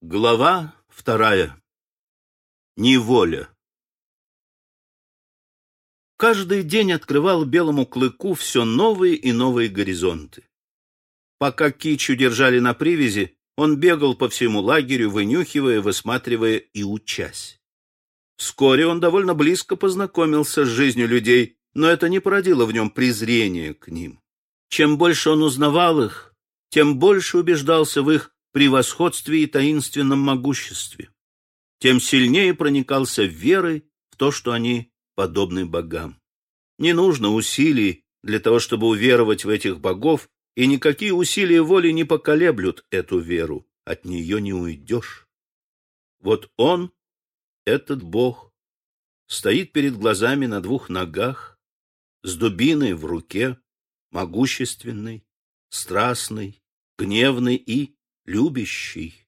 Глава вторая. Неволя. Каждый день открывал белому клыку все новые и новые горизонты. Пока Кичу держали на привязи, он бегал по всему лагерю, вынюхивая, высматривая и учась. Вскоре он довольно близко познакомился с жизнью людей, но это не породило в нем презрения к ним. Чем больше он узнавал их, тем больше убеждался в их превосходстве и таинственном могуществе, тем сильнее проникался верой в то, что они подобны богам. Не нужно усилий для того, чтобы уверовать в этих богов, и никакие усилия воли не поколеблют эту веру, от нее не уйдешь. Вот он, этот бог, стоит перед глазами на двух ногах, с дубиной в руке, могущественный, страстный, гневный и любящий.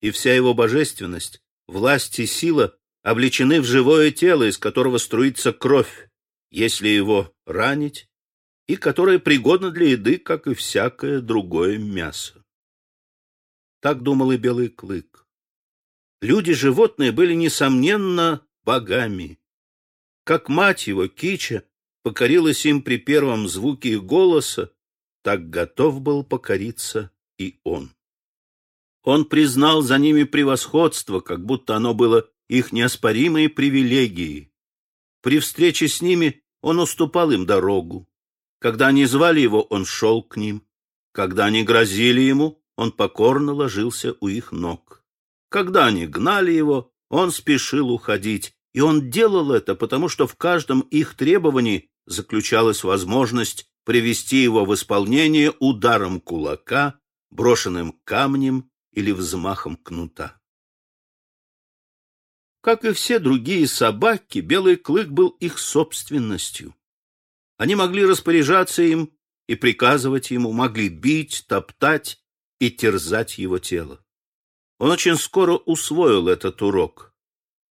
И вся его божественность, власть и сила облечены в живое тело, из которого струится кровь, если его ранить, и которое пригодно для еды, как и всякое другое мясо. Так думал и Белый Клык. Люди-животные были, несомненно, богами. Как мать его, Кича, покорилась им при первом звуке их голоса, так готов был покориться и он. Он признал за ними превосходство, как будто оно было их неоспоримой привилегией. При встрече с ними он уступал им дорогу. Когда они звали его, он шел к ним. Когда они грозили ему, он покорно ложился у их ног. Когда они гнали его, он спешил уходить. И он делал это, потому что в каждом их требовании заключалась возможность привести его в исполнение ударом кулака брошенным камнем или взмахом кнута. Как и все другие собаки, белый клык был их собственностью. Они могли распоряжаться им и приказывать ему, могли бить, топтать и терзать его тело. Он очень скоро усвоил этот урок.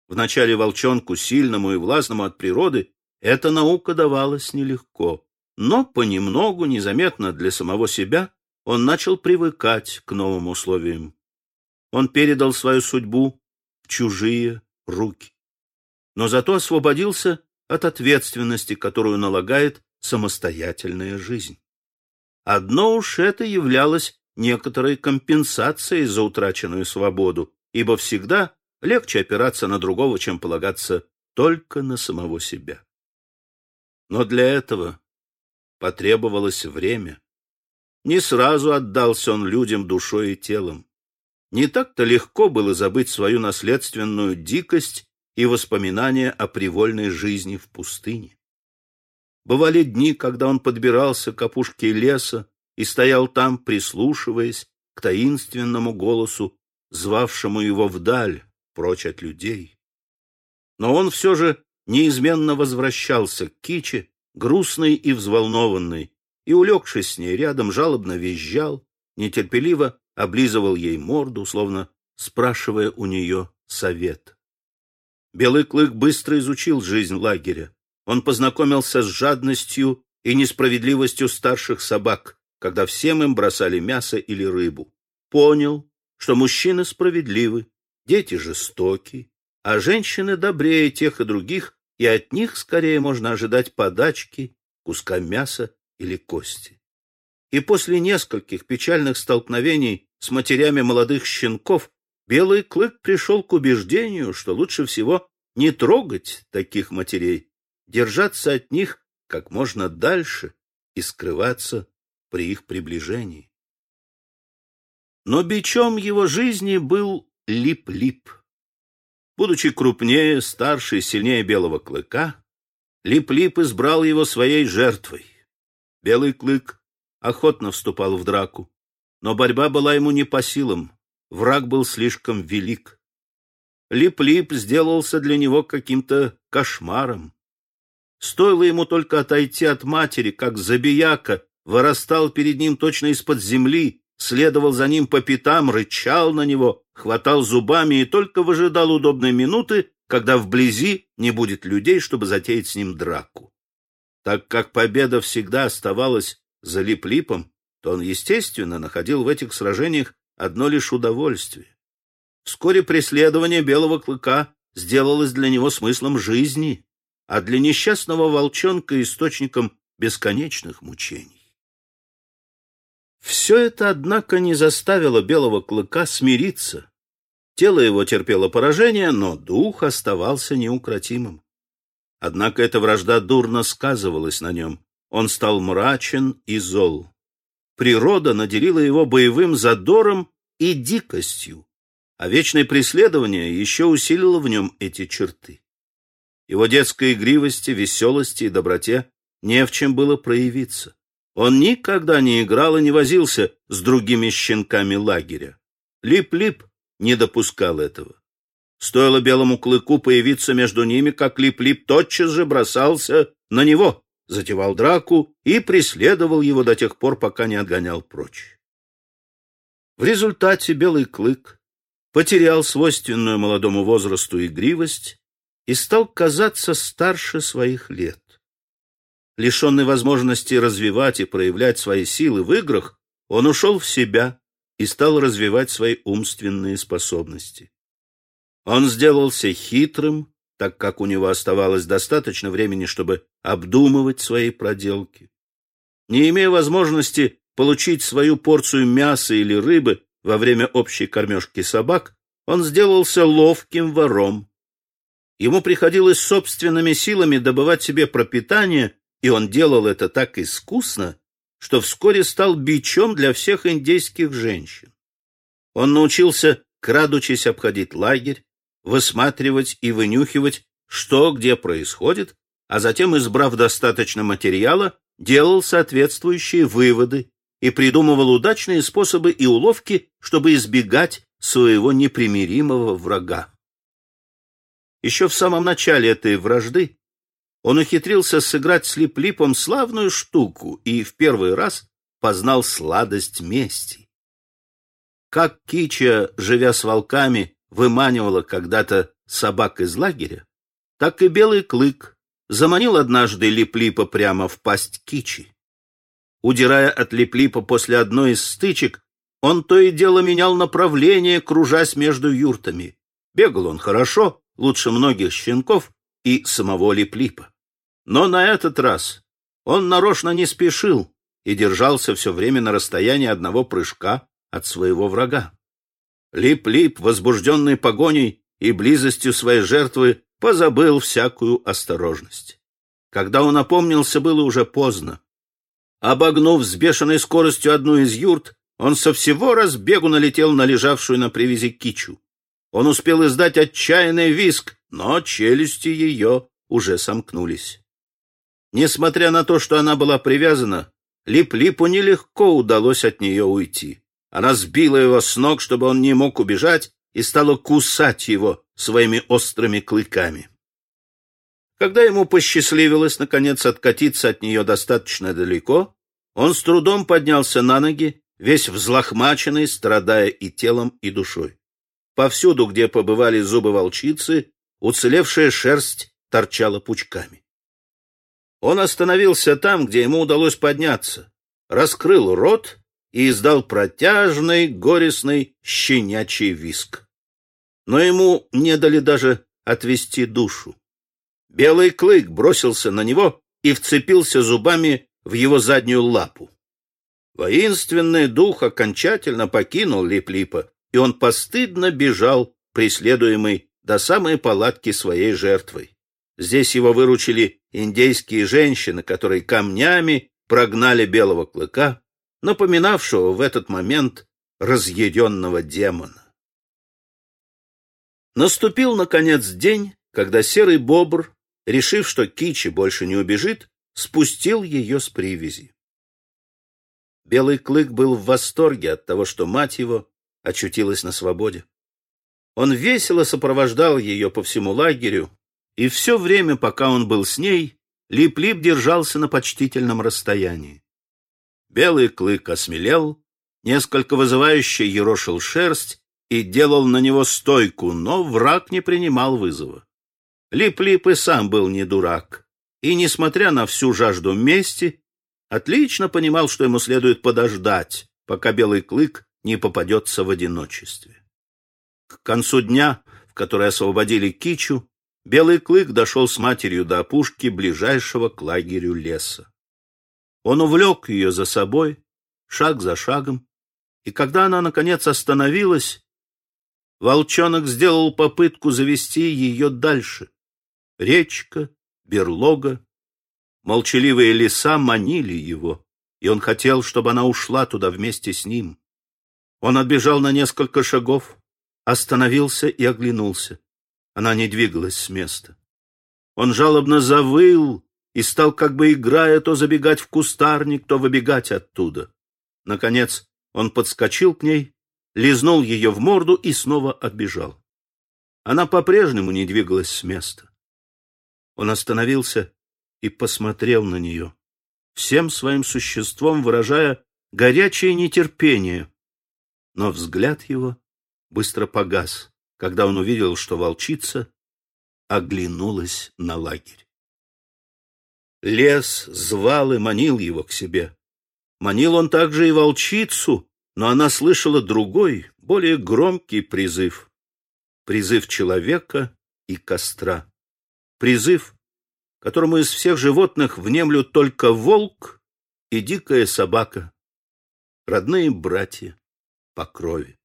Вначале волчонку, сильному и властному от природы, эта наука давалась нелегко, но понемногу, незаметно для самого себя, он начал привыкать к новым условиям. Он передал свою судьбу в чужие руки, но зато освободился от ответственности, которую налагает самостоятельная жизнь. Одно уж это являлось некоторой компенсацией за утраченную свободу, ибо всегда легче опираться на другого, чем полагаться только на самого себя. Но для этого потребовалось время. Не сразу отдался он людям душой и телом. Не так-то легко было забыть свою наследственную дикость и воспоминания о привольной жизни в пустыне. Бывали дни, когда он подбирался к опушке леса и стоял там, прислушиваясь к таинственному голосу, звавшему его вдаль, прочь от людей. Но он все же неизменно возвращался к Киче, грустный и взволнованный, и, улегшись с ней рядом, жалобно визжал, нетерпеливо облизывал ей морду, словно спрашивая у нее совет. Белый клык быстро изучил жизнь лагеря. Он познакомился с жадностью и несправедливостью старших собак, когда всем им бросали мясо или рыбу. Понял, что мужчины справедливы, дети жестоки, а женщины добрее тех и других, и от них скорее можно ожидать подачки, куска мяса или кости. И после нескольких печальных столкновений с матерями молодых щенков Белый клык пришел к убеждению, что лучше всего не трогать таких матерей, держаться от них как можно дальше и скрываться при их приближении. Но бичом его жизни был Лип-Лип. Будучи крупнее, старше и сильнее белого клыка, Лип-Лип избрал его своей жертвой. Белый клык охотно вступал в драку, но борьба была ему не по силам, враг был слишком велик. Лип-Лип сделался для него каким-то кошмаром. Стоило ему только отойти от матери, как забияка вырастал перед ним точно из-под земли, следовал за ним по пятам, рычал на него, хватал зубами и только выжидал удобной минуты, когда вблизи не будет людей, чтобы затеять с ним драку. Так как победа всегда оставалась за Лип-Липом, то он, естественно, находил в этих сражениях одно лишь удовольствие. Вскоре преследование белого клыка сделалось для него смыслом жизни, а для несчастного волчонка — источником бесконечных мучений. Все это, однако, не заставило белого клыка смириться. Тело его терпело поражение, но дух оставался неукротимым. Однако эта вражда дурно сказывалась на нем. Он стал мрачен и зол. Природа наделила его боевым задором и дикостью, а вечное преследование еще усилило в нем эти черты. Его детской игривости, веселости и доброте не в чем было проявиться. Он никогда не играл и не возился с другими щенками лагеря. Лип-лип не допускал этого. Стоило белому клыку появиться между ними, как Лип-лип тотчас же бросался на него, затевал драку и преследовал его до тех пор, пока не отгонял прочь. В результате белый клык потерял свойственную молодому возрасту игривость и стал казаться старше своих лет. Лишенный возможности развивать и проявлять свои силы в играх, он ушел в себя и стал развивать свои умственные способности. Он сделался хитрым, так как у него оставалось достаточно времени, чтобы обдумывать свои проделки. Не имея возможности получить свою порцию мяса или рыбы во время общей кормежки собак, он сделался ловким вором. Ему приходилось собственными силами добывать себе пропитание, и он делал это так искусно, что вскоре стал бичом для всех индейских женщин. Он научился, крадучись, обходить лагерь, высматривать и вынюхивать, что где происходит, а затем, избрав достаточно материала, делал соответствующие выводы и придумывал удачные способы и уловки, чтобы избегать своего непримиримого врага. Еще в самом начале этой вражды он ухитрился сыграть с Лип-Липом славную штуку и в первый раз познал сладость мести. Как Кича, живя с волками, выманивала когда-то собак из лагеря, так и белый клык заманил однажды Лип-Липа прямо в пасть Кичи. Удирая от Лип-Липа после одной из стычек, он то и дело менял направление, кружась между юртами. Бегал он хорошо, лучше многих щенков и самого Лип-Липа. Но на этот раз он нарочно не спешил и держался все время на расстоянии одного прыжка от своего врага. Лип-Лип, возбужденный погоней и близостью своей жертвы, позабыл всякую осторожность. Когда он опомнился, было уже поздно. Обогнув с бешеной скоростью одну из юрт, он со всего разбегу налетел на лежавшую на привязи кичу. Он успел издать отчаянный виск, но челюсти ее уже сомкнулись. Несмотря на то, что она была привязана, Лип-Липу нелегко удалось от нее уйти. Она сбила его с ног, чтобы он не мог убежать, и стала кусать его своими острыми клыками. Когда ему посчастливилось, наконец, откатиться от нее достаточно далеко, он с трудом поднялся на ноги, весь взлохмаченный, страдая и телом, и душой. Повсюду, где побывали зубы волчицы, уцелевшая шерсть торчала пучками. Он остановился там, где ему удалось подняться, раскрыл рот и издал протяжный, горестный, щенячий виск. Но ему не дали даже отвести душу. Белый клык бросился на него и вцепился зубами в его заднюю лапу. Воинственный дух окончательно покинул Лип-Липа, и он постыдно бежал, преследуемый до самой палатки своей жертвой. Здесь его выручили индейские женщины, которые камнями прогнали белого клыка, напоминавшего в этот момент разъяренного демона. Наступил, наконец, день, когда серый бобр, решив, что Кичи больше не убежит, спустил ее с привязи. Белый клык был в восторге от того, что мать его очутилась на свободе. Он весело сопровождал ее по всему лагерю, и все время, пока он был с ней, Лип-Лип держался на почтительном расстоянии. Белый клык осмелел, несколько вызывающе ерошил шерсть и делал на него стойку, но враг не принимал вызова. Лип-Лип и сам был не дурак, и, несмотря на всю жажду мести, отлично понимал, что ему следует подождать, пока белый клык не попадется в одиночестве. К концу дня, в который освободили Кичу, Белый клык дошел с матерью до опушки ближайшего к лагерю леса. Он увлек ее за собой, шаг за шагом, и когда она, наконец, остановилась, волчонок сделал попытку завести ее дальше. Речка, берлога, молчаливые леса манили его, и он хотел, чтобы она ушла туда вместе с ним. Он отбежал на несколько шагов, остановился и оглянулся. Она не двигалась с места. Он жалобно завыл и стал, как бы играя, то забегать в кустарник, то выбегать оттуда. Наконец он подскочил к ней, лизнул ее в морду и снова отбежал. Она по-прежнему не двигалась с места. Он остановился и посмотрел на нее, всем своим существом выражая горячее нетерпение. Но взгляд его быстро погас, когда он увидел, что волчица оглянулась на лагерь. Лес звал и манил его к себе. Манил он также и волчицу, но она слышала другой, более громкий призыв. Призыв человека и костра. Призыв, которому из всех животных внемлют только волк и дикая собака, родные братья по крови.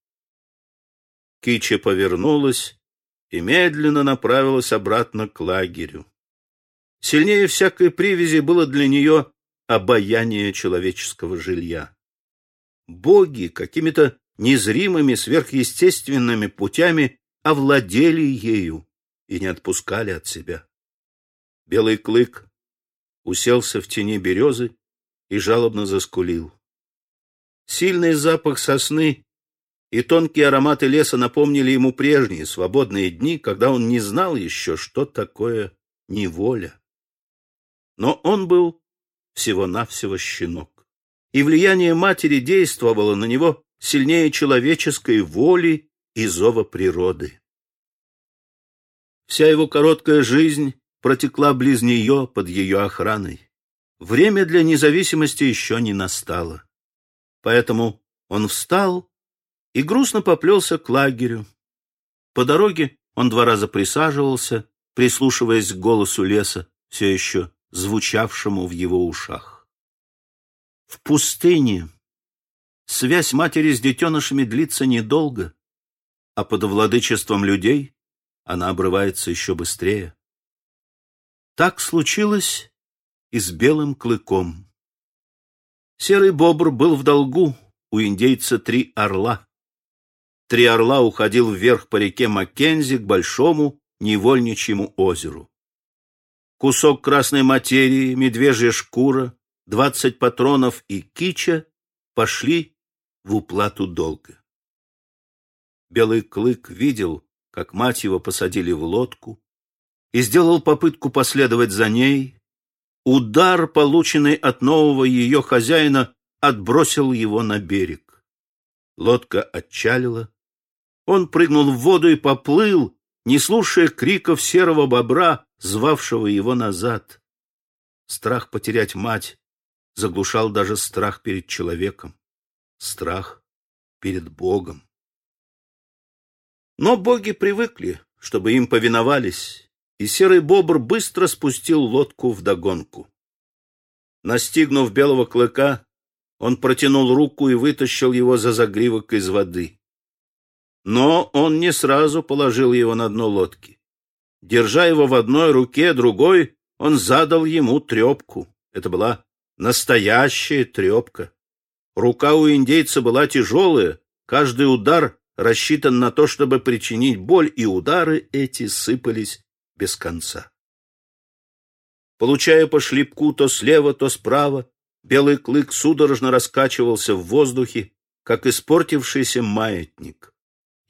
Кича повернулась и медленно направилась обратно к лагерю. Сильнее всякой привязи было для нее обаяние человеческого жилья. Боги какими-то незримыми сверхъестественными путями овладели ею и не отпускали от себя. Белый клык уселся в тени березы и жалобно заскулил. Сильный запах сосны и тонкие ароматы леса напомнили ему прежние свободные дни, когда он не знал еще, что такое неволя. Но он был всего-навсего щенок, и влияние матери действовало на него сильнее человеческой воли и зова природы. Вся его короткая жизнь протекла близ нее под ее охраной. Время для независимости еще не настало. Поэтому он встал и грустно поплелся к лагерю. По дороге он два раза присаживался, прислушиваясь к голосу леса, все еще звучавшему в его ушах. В пустыне связь матери с детенышами длится недолго, а под владычеством людей она обрывается еще быстрее. Так случилось и с белым клыком. Серый бобр был в долгу у индейца три орла. Три орла уходил вверх по реке Маккензи к большому невольничьему озеру. Кусок красной материи, медвежья шкура, двадцать патронов и кича пошли в уплату долга. Белый клык видел, как мать его посадили в лодку, и сделал попытку последовать за ней. Удар, полученный от нового ее хозяина, отбросил его на берег. Лодка отчалила, он прыгнул в воду и поплыл, не слушая криков серого бобра, звавшего его назад. Страх потерять мать заглушал даже страх перед человеком, страх перед Богом. Но боги привыкли, чтобы им повиновались, и серый бобр быстро спустил лодку в догонку. Настигнув белого клыка, он протянул руку и вытащил его за загривок из воды. Но он не сразу положил его на дно лодки. Держа его в одной руке, другой, он задал ему трепку. Это была настоящая трепка. Рука у индейца была тяжелая, каждый удар рассчитан на то, чтобы причинить боль, и удары эти сыпались без конца. Получая по шлепку то слева, то справа, белый клык судорожно раскачивался в воздухе, как испортившийся маятник.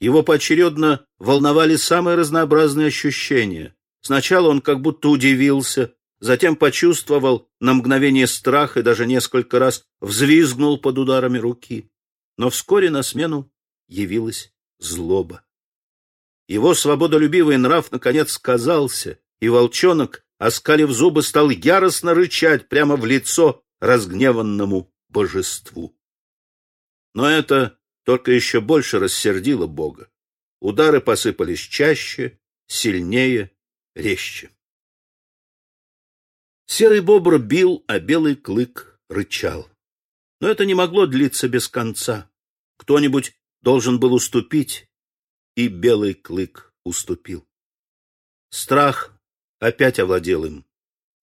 Его поочередно волновали самые разнообразные ощущения. Сначала он как будто удивился, затем почувствовал на мгновение страх и даже несколько раз взвизгнул под ударами руки. Но вскоре на смену явилась злоба. Его свободолюбивый нрав наконец сказался, и волчонок, оскалив зубы, стал яростно рычать прямо в лицо разгневанному божеству. Но это только еще больше рассердило Бога. удары посыпались чаще, сильнее, резче. Серый бобр бил, а белый клык рычал. Но это не могло длиться без конца. Кто-нибудь должен был уступить, и белый клык уступил. Страх опять овладел им.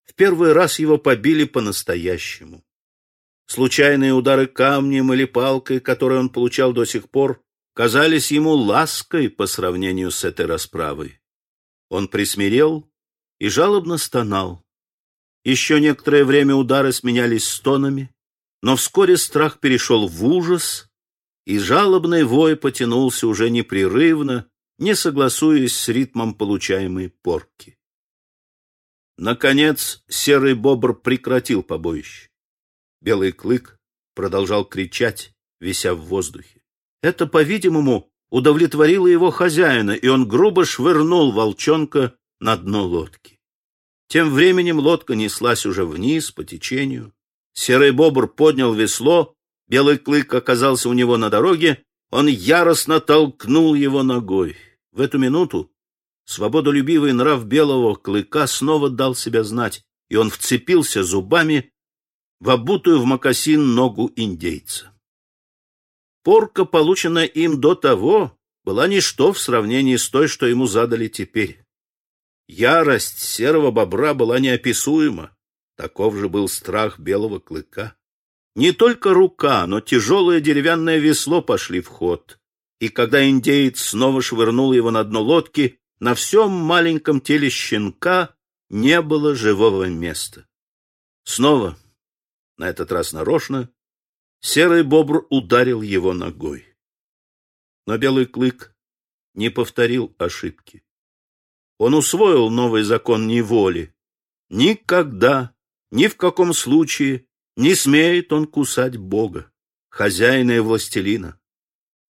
В первый раз его побили по-настоящему. Случайные удары камнем или палкой, которые он получал до сих пор, казались ему лаской по сравнению с этой расправой. Он присмирел и жалобно стонал. Еще некоторое время удары сменялись стонами, но вскоре страх перешел в ужас, и жалобный вой потянулся уже непрерывно, не согласуясь с ритмом получаемой порки. Наконец серый бобр прекратил побоище. Белый клык продолжал кричать, вися в воздухе. Это, по-видимому, удовлетворило его хозяина, и он грубо швырнул волчонка на дно лодки. Тем временем лодка неслась уже вниз по течению. Серый бобр поднял весло, белый клык оказался у него на дороге, он яростно толкнул его ногой. В эту минуту свободолюбивый нрав белого клыка снова дал себя знать, и он вцепился зубами в обутую в мокасин ногу индейца. Порка, полученная им до того, была ничто в сравнении с той, что ему задали теперь. Ярость серого бобра была неописуема. Таков же был страх белого клыка. Не только рука, но тяжелое деревянное весло пошли в ход. И когда индеец снова швырнул его на дно лодки, на всем маленьком теле щенка не было живого места. Снова, на этот раз нарочно, серый бобр ударил его ногой. Но белый клык не повторил ошибки. Он усвоил новый закон неволи. Никогда ни в каком случае не смеет он кусать Бога, хозяина и властелина.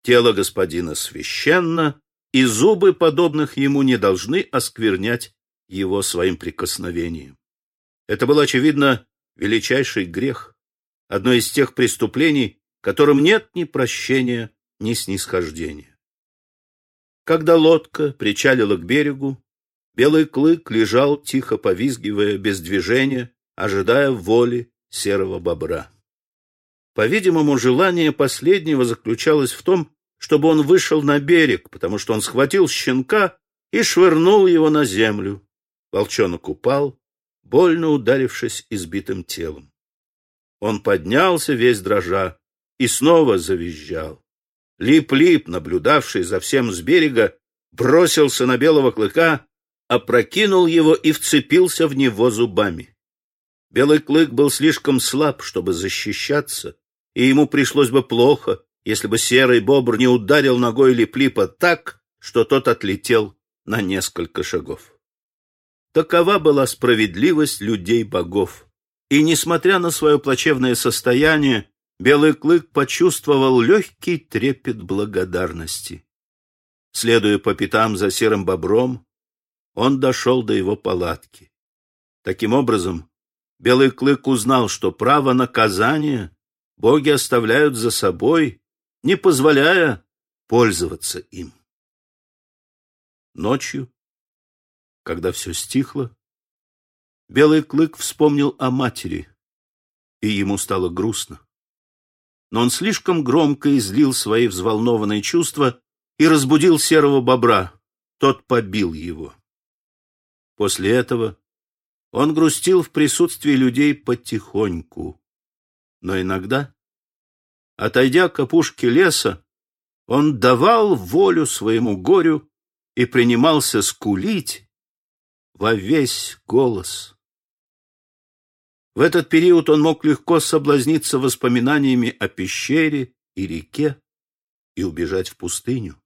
Тело господина священно, и зубы подобных ему не должны осквернять его своим прикосновением. Это был, очевидно, величайший грех, одно из тех преступлений, которым нет ни прощения, ни снисхождения. Когда лодка причалила к берегу, белый клык лежал, тихо повизгивая, без движения, ожидая воли серого бобра. По-видимому, желание последнего заключалось в том, чтобы он вышел на берег, потому что он схватил щенка и швырнул его на землю. Волчонок упал, больно ударившись избитым телом. Он поднялся весь дрожа и снова завизжал. Лип-лип, наблюдавший за всем с берега, бросился на белого клыка, опрокинул его и вцепился в него зубами. Белый клык был слишком слаб, чтобы защищаться, и ему пришлось бы плохо, если бы серый бобр не ударил ногой Липлипа так, что тот отлетел на несколько шагов. Такова была справедливость людей-богов. И, несмотря на свое плачевное состояние, Белый клык почувствовал легкий трепет благодарности. Следуя по пятам за серым бобром, он дошел до его палатки. Таким образом, Белый клык узнал, что право наказания боги оставляют за собой, не позволяя пользоваться им. Ночью, когда все стихло, Белый клык вспомнил о матери, и ему стало грустно. Но он слишком громко излил свои взволнованные чувства и разбудил серого бобра. Тот побил его. После этого он грустил в присутствии людей потихоньку. Но иногда, отойдя к опушке леса, он давал волю своему горю и принимался скулить во весь голос. В этот период он мог легко соблазниться воспоминаниями о пещере и реке и убежать в пустыню.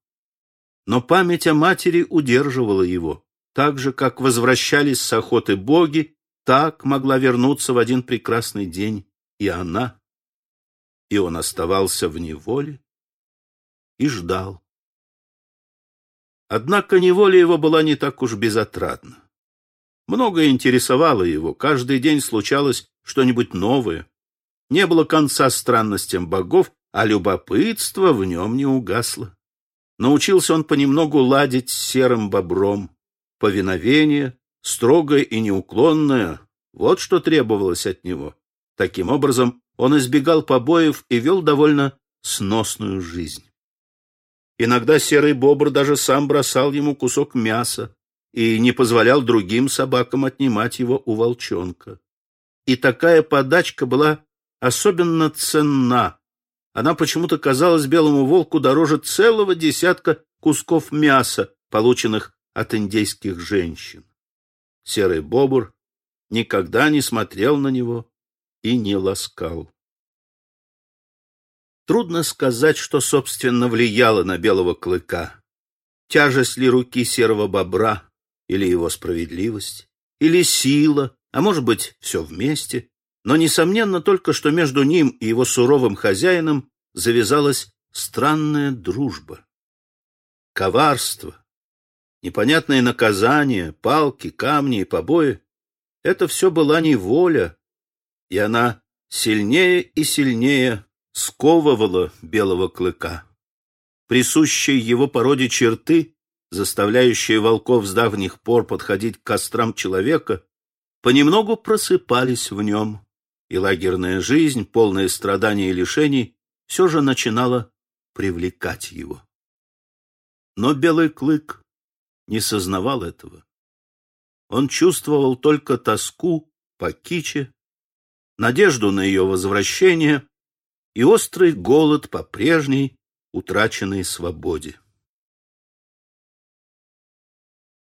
Но память о матери удерживала его. Так же, как возвращались с охоты боги, так могла вернуться в один прекрасный день и она. И он оставался в неволе и ждал. Однако неволя его была не так уж безотрадна. Многое интересовало его, каждый день случалось что-нибудь новое. Не было конца странностям богов, а любопытство в нем не угасло. Научился он понемногу ладить с серым бобром. Повиновение, строгое и неуклонное, вот что требовалось от него. Таким образом, он избегал побоев и вел довольно сносную жизнь. Иногда серый бобр даже сам бросал ему кусок мяса и не позволял другим собакам отнимать его у волчонка. И такая подачка была особенно ценна. Она почему-то казалась белому волку дороже целого десятка кусков мяса, полученных от индейских женщин. Серый бобр никогда не смотрел на него и не ласкал. Трудно сказать, что, собственно, влияло на белого клыка. Тяжесть ли руки серого бобра, или его справедливость, или сила, а может быть, все вместе. Но, несомненно, только что между ним и его суровым хозяином завязалась странная дружба. Коварство, непонятные наказания, палки, камни и побои — это все была неволя, и она сильнее и сильнее сковывала белого клыка. Присущие его породе черты, заставляющие волков с давних пор подходить к кострам человека, понемногу просыпались в нем, и лагерная жизнь, полная страданий и лишений, все же начинала привлекать его. Но белый клык не сознавал этого. Он чувствовал только тоску по киче, надежду на ее возвращение и острый голод по прежней утраченной свободе.